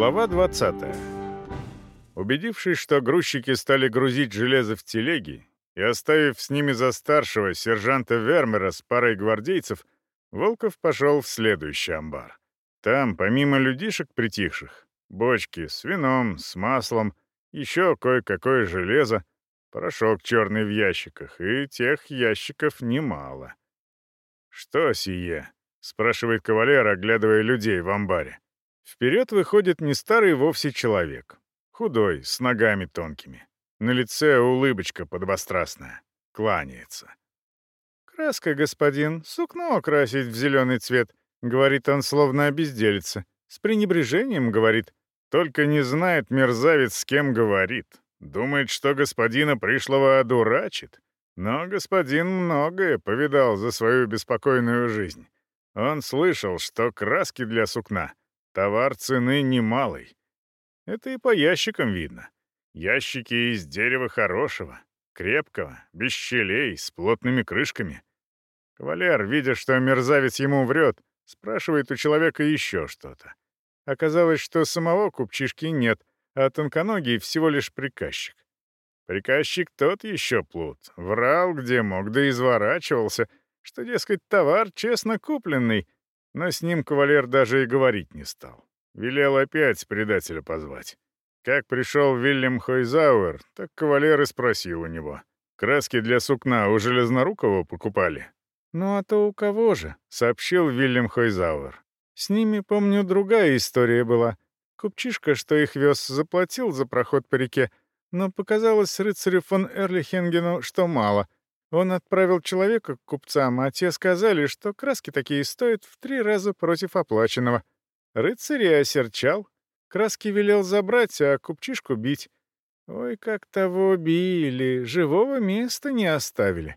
Глава 20. Убедившись, что грузчики стали грузить железо в телеги, и оставив с ними за старшего сержанта Вермера с парой гвардейцев, Волков пошел в следующий амбар. Там, помимо людишек притихших, бочки с вином, с маслом, еще кое-какое железо, порошок черный в ящиках, и тех ящиков немало. «Что сие?» — спрашивает кавалер, оглядывая людей в амбаре. Вперед выходит не старый вовсе человек. Худой, с ногами тонкими. На лице улыбочка подвострастная. Кланяется. «Краска, господин, сукно окрасить в зеленый цвет», — говорит он, словно обезделится. С пренебрежением говорит. Только не знает мерзавец, с кем говорит. Думает, что господина пришлого одурачит. Но господин многое повидал за свою беспокойную жизнь. Он слышал, что краски для сукна — Товар цены немалый. Это и по ящикам видно. Ящики из дерева хорошего, крепкого, без щелей, с плотными крышками. Кавалер, видя, что мерзавец ему врет, спрашивает у человека еще что-то. Оказалось, что самого купчишки нет, а тонконогий всего лишь приказчик. Приказчик тот еще плут, врал где мог, да изворачивался, что, дескать, товар честно купленный — но с ним кавалер даже и говорить не стал. Велел опять предателя позвать. Как пришел Вильям Хойзауэр, так кавалер и спросил у него. «Краски для сукна у Железнорукова покупали?» «Ну а то у кого же?» — сообщил Вильям Хойзауэр. «С ними, помню, другая история была. Купчишка, что их вез, заплатил за проход по реке, Он отправил человека к купцам, а те сказали, что краски такие стоят в три раза против оплаченного. Рыцаря осерчал, краски велел забрать, а купчишку бить. Ой, как того били, живого места не оставили.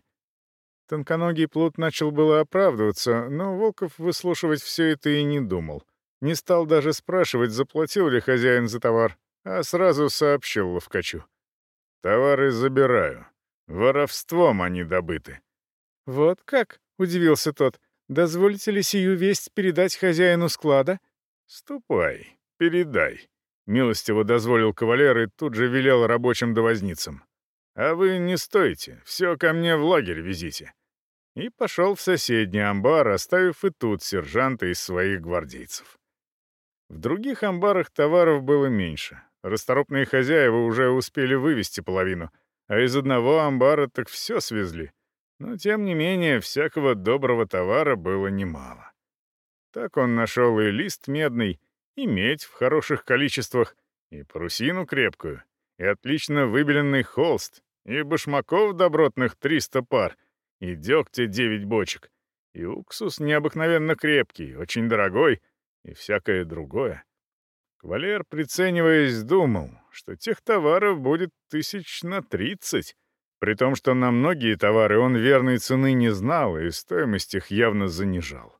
Тонконогий плут начал было оправдываться, но Волков выслушивать все это и не думал. Не стал даже спрашивать, заплатил ли хозяин за товар, а сразу сообщил Ловкачу. «Товары забираю. Воровством они добыты». «Вот как?» — удивился тот. «Дозволите ли сию весть передать хозяину склада?» «Ступай, передай», — милостиво дозволил кавалер и тут же велел рабочим довозницам. «А вы не стойте, все ко мне в лагерь везите». И пошел в соседний амбар, оставив и тут сержанта из своих гвардейцев. В других амбарах товаров было меньше. Расторопные хозяева уже успели вывести половину — а из одного амбара так все свезли. Но, тем не менее, всякого доброго товара было немало. Так он нашел и лист медный, и медь в хороших количествах, и парусину крепкую, и отлично выбеленный холст, и башмаков добротных 300 пар, и дегтя 9 бочек, и уксус необыкновенно крепкий, очень дорогой, и всякое другое. Кавалер прицениваясь думал, что тех товаров будет тысяч на тридцать, при том, что на многие товары он верной цены не знал и стоимость их явно занижал.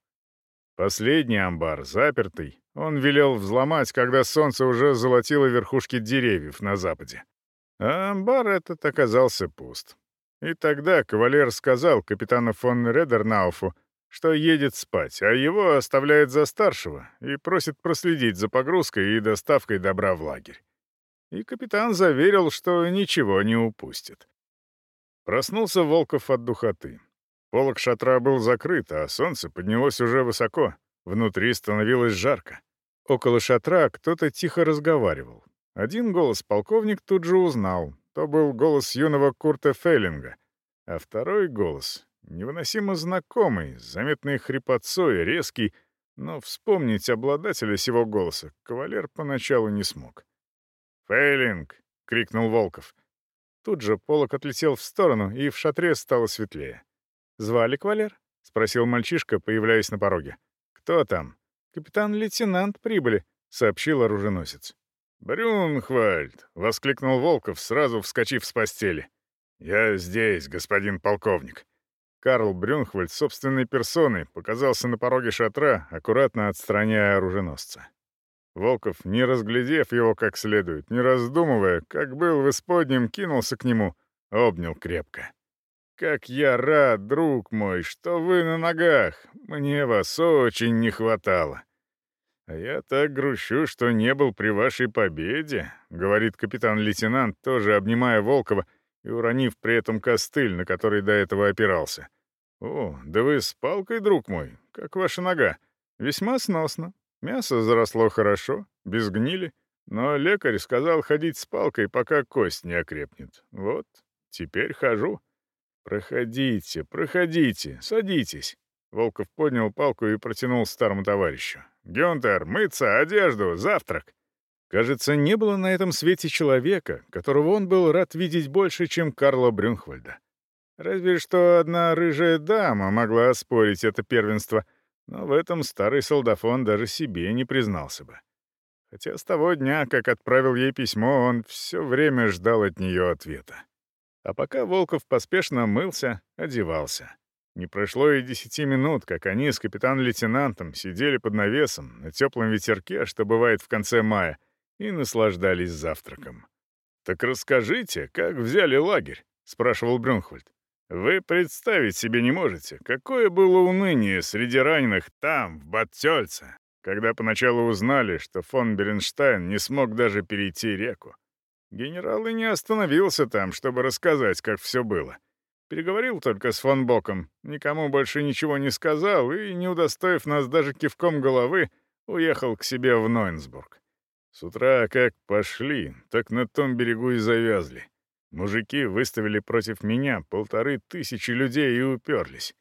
Последний амбар, запертый, он велел взломать, когда солнце уже золотило верхушки деревьев на западе. А амбар этот оказался пуст. И тогда кавалер сказал капитану фон Редернауфу, что едет спать, а его оставляет за старшего и просит проследить за погрузкой и доставкой добра в лагерь. И капитан заверил, что ничего не упустит. Проснулся Волков от духоты. Полок шатра был закрыт, а солнце поднялось уже высоко. Внутри становилось жарко. Около шатра кто-то тихо разговаривал. Один голос полковник тут же узнал. То был голос юного Курта Феллинга. А второй голос Невыносимо знакомый, заметный хрипотцой, резкий, но вспомнить обладателя сего голоса кавалер поначалу не смог. «Фейлинг!» — крикнул Волков. Тут же полок отлетел в сторону, и в шатре стало светлее. «Звали кавалер?» — спросил мальчишка, появляясь на пороге. «Кто там?» «Капитан-лейтенант прибыли», — сообщил оруженосец. «Брюнхвальд!» — воскликнул Волков, сразу вскочив с постели. «Я здесь, господин полковник». Карл Брюнхвальд собственной персоной показался на пороге шатра, аккуратно отстраняя оруженосца. Волков, не разглядев его как следует, не раздумывая, как был в исподнем, кинулся к нему, обнял крепко. «Как я рад, друг мой, что вы на ногах! Мне вас очень не хватало!» «А я так грущу, что не был при вашей победе», — говорит капитан-лейтенант, тоже обнимая Волкова и уронив при этом костыль, на который до этого опирался. «О, да вы с палкой, друг мой, как ваша нога. Весьма сносно. Мясо заросло хорошо, без гнили, но лекарь сказал ходить с палкой, пока кость не окрепнет. Вот, теперь хожу». «Проходите, проходите, садитесь». Волков поднял палку и протянул старому товарищу. «Гюнтер, мыться, одежду, завтрак!» Кажется, не было на этом свете человека, которого он был рад видеть больше, чем Карла Брюнхвальда. Разве что одна рыжая дама могла оспорить это первенство, но в этом старый солдафон даже себе не признался бы. Хотя с того дня, как отправил ей письмо, он все время ждал от нее ответа. А пока Волков поспешно мылся, одевался. Не прошло и десяти минут, как они с капитан-лейтенантом сидели под навесом на теплом ветерке, что бывает в конце мая — и наслаждались завтраком. «Так расскажите, как взяли лагерь?» — спрашивал Брюнхвальд. «Вы представить себе не можете, какое было уныние среди раненых там, в Баттельце, когда поначалу узнали, что фон Беренштайн не смог даже перейти реку. Генерал и не остановился там, чтобы рассказать, как все было. Переговорил только с фон Боком, никому больше ничего не сказал и, не удостоив нас даже кивком головы, уехал к себе в Нойнсбург. С утра как пошли, так на том берегу и завязли. Мужики выставили против меня полторы тысячи людей и уперлись.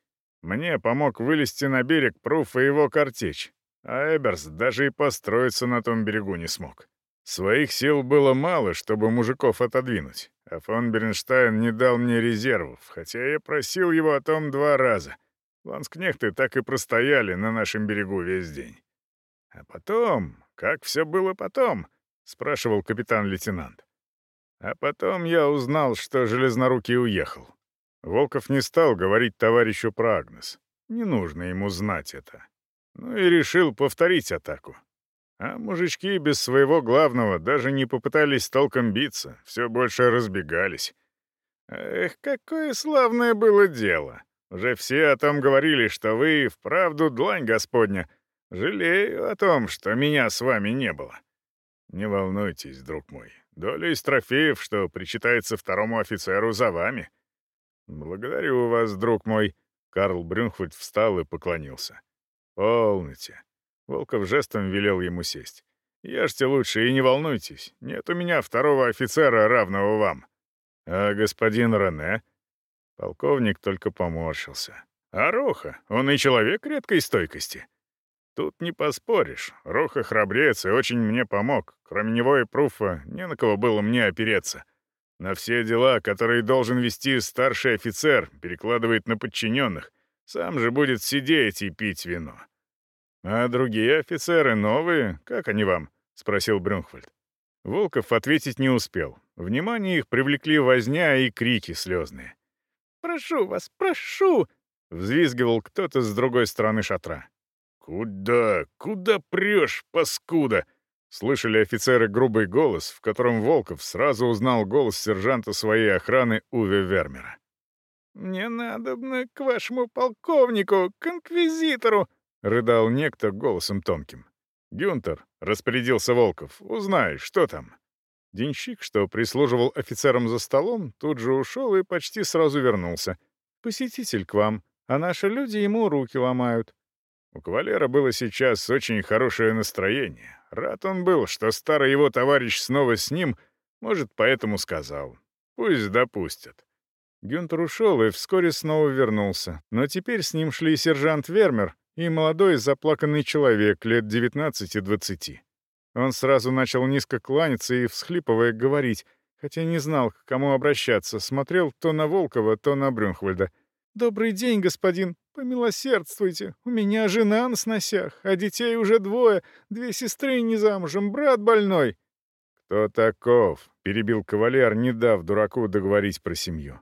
Мне помог вылезти на берег Пруф и его картечь, а Эберс даже и построиться на том берегу не смог. Своих сил было мало, чтобы мужиков отодвинуть, а фон Бернштайн не дал мне резервов, хотя я просил его о том два раза. Ланскнехты так и простояли на нашем берегу весь день. А потом «Как все было потом?» — спрашивал капитан-лейтенант. А потом я узнал, что Железнорукий уехал. Волков не стал говорить товарищу про Агнес. Не нужно ему знать это. Ну и решил повторить атаку. А мужички без своего главного даже не попытались толком биться, все больше разбегались. Эх, какое славное было дело. Уже все о том говорили, что вы вправду длань господня — Жалею о том, что меня с вами не было. Не волнуйтесь, друг мой. Доля из трофеев, что причитается второму офицеру, за вами. Благодарю вас, друг мой. Карл Брюнхвальд встал и поклонился. Полните. Волков жестом велел ему сесть. «Ешьте лучше и не волнуйтесь. Нет у меня второго офицера, равного вам». «А господин Рене?» Полковник только поморщился. Ароха, он и человек редкой стойкости. Тут не поспоришь. Роха храбрец и очень мне помог. Кроме него и Пруфа не на кого было мне опереться. На все дела, которые должен вести старший офицер, перекладывает на подчиненных. Сам же будет сидеть и пить вино. «А другие офицеры новые? Как они вам?» — спросил Брюнхвальд. Волков ответить не успел. Внимание их привлекли возня и крики слезные. «Прошу вас, прошу!» — взвизгивал кто-то с другой стороны шатра. «Куда? Куда прешь, паскуда?» Слышали офицеры грубый голос, в котором Волков сразу узнал голос сержанта своей охраны Уве Вермера. «Мне надобно к вашему полковнику, к инквизитору!» — рыдал некто голосом тонким. «Гюнтер», — распорядился Волков, — «узнай, что там». Денщик, что прислуживал офицерам за столом, тут же ушел и почти сразу вернулся. «Посетитель к вам, а наши люди ему руки ломают. У кавалера было сейчас очень хорошее настроение. Рад он был, что старый его товарищ снова с ним, может, поэтому сказал. Пусть допустят. Гюнтер ушел и вскоре снова вернулся. Но теперь с ним шли сержант Вермер и молодой заплаканный человек лет 19-20. Он сразу начал низко кланяться и, всхлипывая, говорить, хотя не знал, к кому обращаться, смотрел то на Волкова, то на Брюнхвальда. «Добрый день, господин. Помилосердствуйте, у меня жена на сносях, а детей уже двое, две сестры не замужем, брат больной». «Кто таков?» — перебил кавалер, не дав дураку договорить про семью.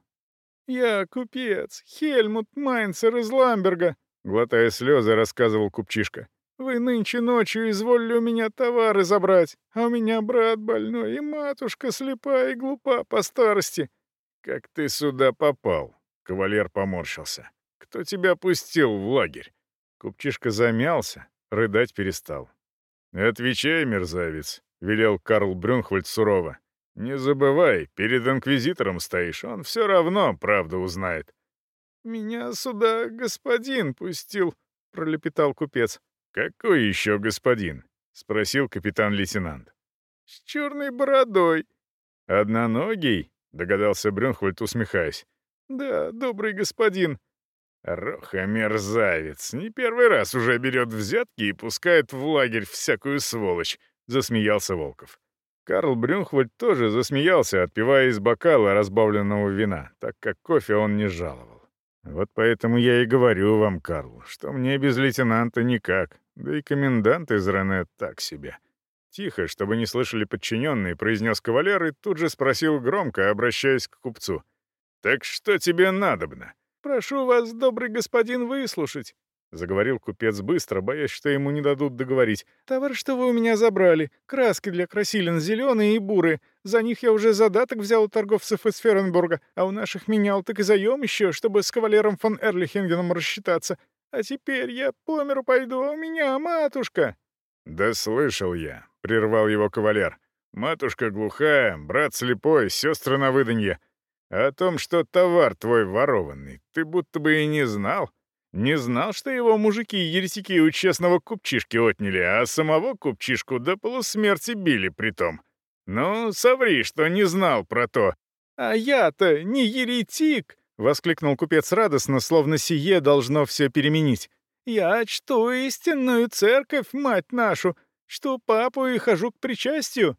«Я купец, Хельмут Майнцер из Ламберга», — глотая слезы, рассказывал купчишка. «Вы нынче ночью изволили у меня товары забрать, а у меня брат больной и матушка слепая и глупа по старости». «Как ты сюда попал?» — кавалер поморщился. Кто тебя пустил в лагерь?» Купчишка замялся, рыдать перестал. «Отвечай, мерзавец», — велел Карл Брюнхвальд сурово. «Не забывай, перед инквизитором стоишь, он все равно правду узнает». «Меня сюда господин пустил», — пролепетал купец. «Какой еще господин?» — спросил капитан-лейтенант. «С черной бородой». «Одноногий?» — догадался Брюнхвальд, усмехаясь. «Да, добрый господин», Роха мерзавец. Не первый раз уже берет взятки и пускает в лагерь всякую сволочь», — засмеялся Волков. Карл Брюнхвальд тоже засмеялся, отпивая из бокала разбавленного вина, так как кофе он не жаловал. «Вот поэтому я и говорю вам, Карл, что мне без лейтенанта никак, да и комендант из Рене так себе». Тихо, чтобы не слышали подчиненные, произнес кавалер и тут же спросил громко, обращаясь к купцу. «Так что тебе надобно?» «Прошу вас, добрый господин, выслушать», — заговорил купец быстро, боясь, что ему не дадут договорить. «Товар, что вы у меня забрали. Краски для красилин зеленые и буры. За них я уже задаток взял у торговцев из Ференбурга, а у наших менял так и заем еще, чтобы с кавалером фон Эрлихенгеном рассчитаться. А теперь я по миру пойду, а у меня матушка». «Да слышал я», — прервал его кавалер. «Матушка глухая, брат слепой, сестры на выданье» о том, что товар твой ворованный, ты будто бы и не знал. Не знал, что его мужики-ересики у честного купчишки отняли, а самого купчишку до полусмерти били притом. Ну, соври, что не знал про то. А я-то не еретик, — воскликнул купец радостно, словно сие должно все переменить. Я чту истинную церковь, мать нашу, что папу и хожу к причастию.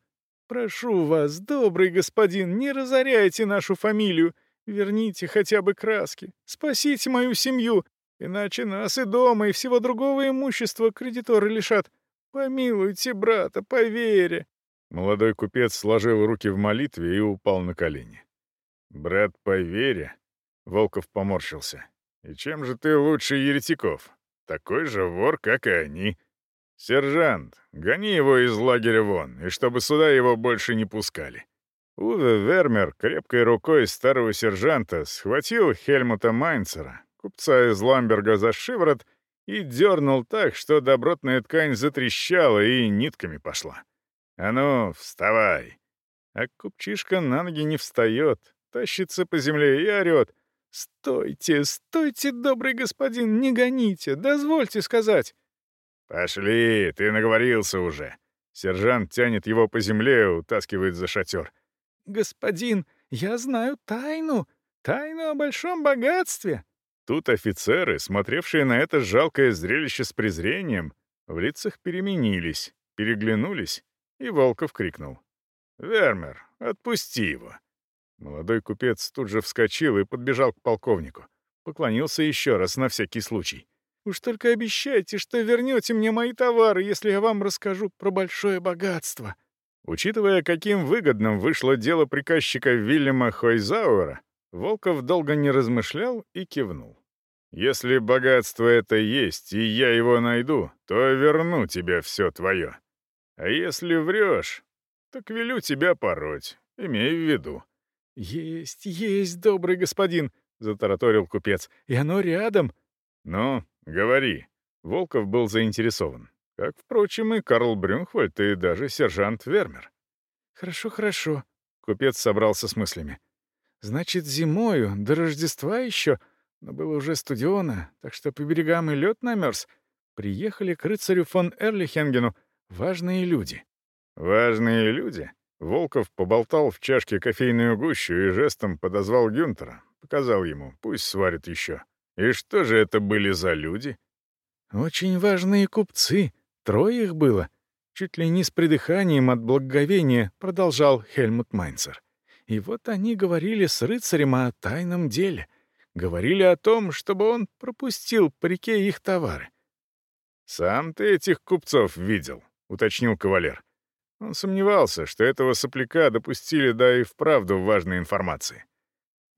Прошу вас, добрый господин, не разоряйте нашу фамилию. Верните хотя бы краски. Спасите мою семью. Иначе нас и дома, и всего другого имущества кредиторы лишат. Помилуйте брата, поверь. Молодой купец сложил руки в молитве и упал на колени. «Брат, по Волков поморщился. «И чем же ты лучше еретиков? Такой же вор, как и они. «Сержант, гони его из лагеря вон, и чтобы сюда его больше не пускали». Уве Вермер крепкой рукой старого сержанта схватил Хельмута Майнцера, купца из Ламберга, за шиворот и дернул так, что добротная ткань затрещала и нитками пошла. «А ну, вставай!» А купчишка на ноги не встает, тащится по земле и орет. «Стойте, стойте, добрый господин, не гоните, дозвольте сказать!» «Пошли, ты наговорился уже!» Сержант тянет его по земле, утаскивает за шатер. «Господин, я знаю тайну! Тайну о большом богатстве!» Тут офицеры, смотревшие на это жалкое зрелище с презрением, в лицах переменились, переглянулись, и Волков крикнул. «Вермер, отпусти его!» Молодой купец тут же вскочил и подбежал к полковнику. Поклонился еще раз на всякий случай. Уж только обещайте, что вернете мне мои товары, если я вам расскажу про большое богатство». Учитывая, каким выгодным вышло дело приказчика Вильяма Хойзауэра, Волков долго не размышлял и кивнул. «Если богатство это есть, и я его найду, то верну тебе все твое. А если врешь, так велю тебя пороть, имей в виду». «Есть, есть, добрый господин», — затараторил купец, — «и оно рядом». «Ну, «Говори». Волков был заинтересован. Как, впрочем, и Карл Брюнхвальд, и даже сержант Вермер. «Хорошо, хорошо», — купец собрался с мыслями. «Значит, зимою, до Рождества еще, но было уже студено, так что по берегам и лед намерз, приехали к рыцарю фон Эрлихенгену важные люди». «Важные люди?» Волков поболтал в чашке кофейную гущу и жестом подозвал Гюнтера, показал ему, пусть сварит еще. И что же это были за люди? Очень важные купцы. Трое их было. Чуть ли не с придыханием от благоговения продолжал Хельмут Майнцер. И вот они говорили с рыцарем о тайном деле. Говорили о том, чтобы он пропустил по реке их товары. «Сам ты этих купцов видел», — уточнил кавалер. Он сомневался, что этого сопляка допустили да и вправду важной информации.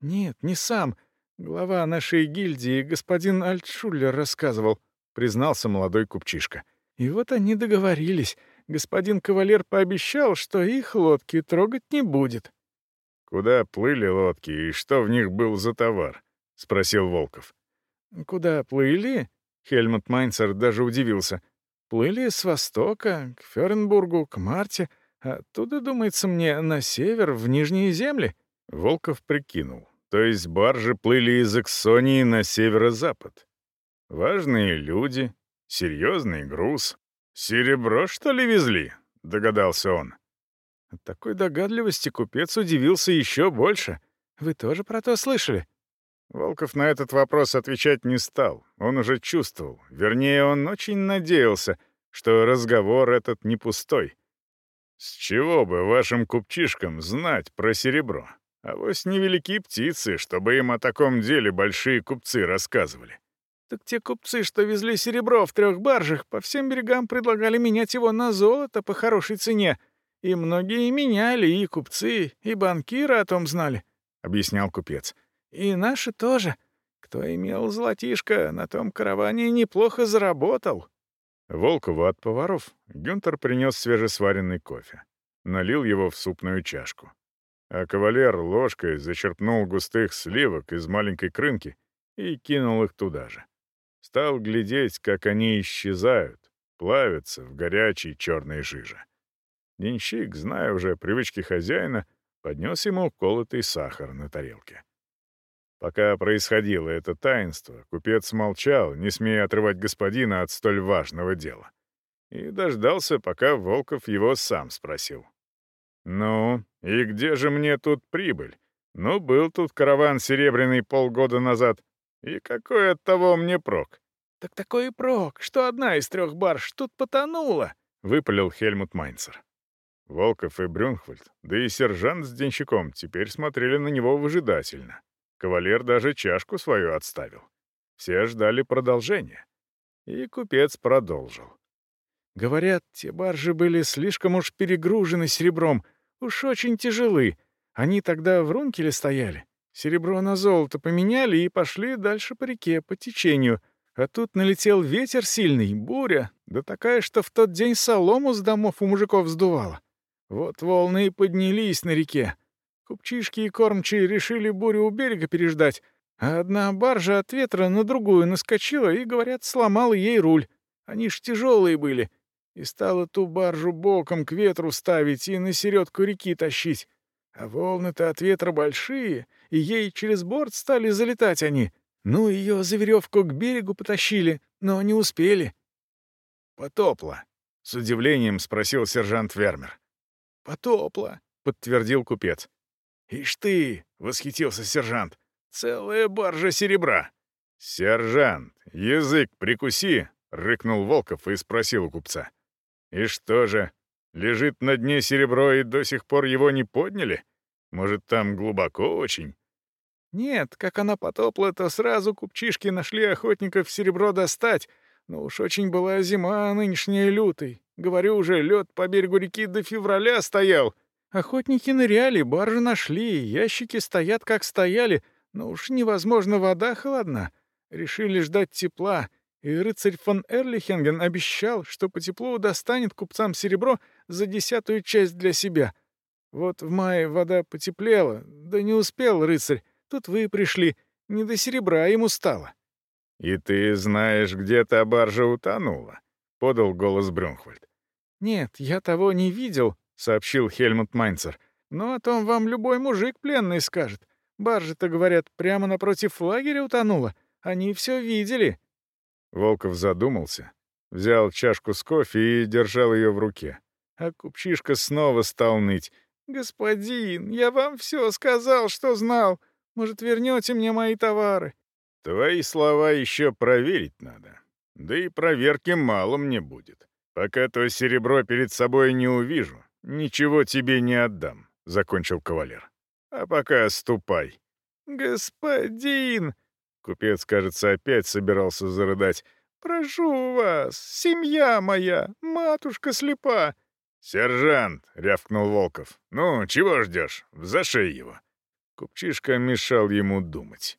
«Нет, не сам. Глава нашей гильдии, господин Альтшуллер, рассказывал, признался молодой купчишка. И вот они договорились. Господин кавалер пообещал, что их лодки трогать не будет. Куда плыли лодки и что в них был за товар? спросил Волков. Куда плыли? Хельмут Майнцер даже удивился. Плыли с востока, к Ференбургу, к Марте, а оттуда, думается мне, на север, в Нижние земли. Волков прикинул то есть баржи плыли из Эксонии на северо-запад. Важные люди, серьезный груз. «Серебро, что ли, везли?» — догадался он. От такой догадливости купец удивился еще больше. «Вы тоже про то слышали?» Волков на этот вопрос отвечать не стал. Он уже чувствовал, вернее, он очень надеялся, что разговор этот не пустой. «С чего бы вашим купчишкам знать про серебро?» А Авось невелики птицы, чтобы им о таком деле большие купцы рассказывали. Так те купцы, что везли серебро в трех баржах, по всем берегам предлагали менять его на золото по хорошей цене. И многие меняли, и купцы, и банкиры о том знали, — объяснял купец. И наши тоже. Кто имел золотишко, на том караване неплохо заработал. Волкову от поваров Гюнтер принес свежесваренный кофе. Налил его в супную чашку а кавалер ложкой зачерпнул густых сливок из маленькой крынки и кинул их туда же. Стал глядеть, как они исчезают, плавятся в горячей черной жиже. Денщик, зная уже привычки хозяина, поднес ему колотый сахар на тарелке. Пока происходило это таинство, купец молчал, не смея отрывать господина от столь важного дела. И дождался, пока Волков его сам спросил. «Ну, и где же мне тут прибыль? Ну, был тут караван серебряный полгода назад. И какой от того мне прок?» «Так такой и прок, что одна из трех барж тут потонула», — выпалил Хельмут Майнцер. Волков и Брюнхвальд, да и сержант с денщиком теперь смотрели на него выжидательно. Кавалер даже чашку свою отставил. Все ждали продолжения. И купец продолжил. «Говорят, те баржи были слишком уж перегружены серебром, Уж очень тяжелы. Они тогда в рункеле стояли. Серебро на золото поменяли и пошли дальше по реке, по течению. А тут налетел ветер сильный, буря, да такая, что в тот день солому с домов у мужиков сдувало. Вот волны и поднялись на реке. Купчишки и кормчие решили бурю у берега переждать, а одна баржа от ветра на другую наскочила и, говорят, сломала ей руль. Они ж тяжелые были, и стала ту баржу боком к ветру ставить и на середку реки тащить. А волны-то от ветра большие, и ей через борт стали залетать они. Ну, ее за веревку к берегу потащили, но не успели. «Потопло», — с удивлением спросил сержант Вермер. «Потопло», — подтвердил купец. «Ишь ты!» — восхитился «И что же, лежит на дне серебро и до сих пор его не подняли? Может, там глубоко очень?» «Нет, как она потопла, то сразу купчишки нашли охотников серебро достать. Но ну уж очень была зима а нынешняя лютой. Говорю уже, лед по берегу реки до февраля стоял. Охотники ныряли, баржи нашли, ящики стоят, как стояли. Но ну уж невозможно, вода холодна. Решили ждать тепла». и рыцарь фон Эрлихенген обещал, что по теплу достанет купцам серебро за десятую часть для себя. Вот в мае вода потеплела, да не успел рыцарь. Тут вы пришли, не до серебра ему стало. — И ты знаешь, где та баржа утонула? — подал голос Брюнхвальд. — Нет, я того не видел, — сообщил Хельмут Майнцер. — Но о том вам любой мужик пленный Волков задумался, взял чашку с кофе и держал ее в руке. А купчишка снова стал ныть. «Господин, я вам все сказал, что знал. Может, вернете мне мои товары?» «Твои слова еще проверить надо. Да и проверки мало мне будет. Пока то серебро перед собой не увижу, ничего тебе не отдам», — закончил кавалер. «А пока ступай». «Господин!» Купец, кажется, опять собирался зарыдать. «Прошу вас, семья моя, матушка слепа!» «Сержант!» — рявкнул Волков. «Ну, чего ждешь? Зашей его!» Купчишка мешал ему думать.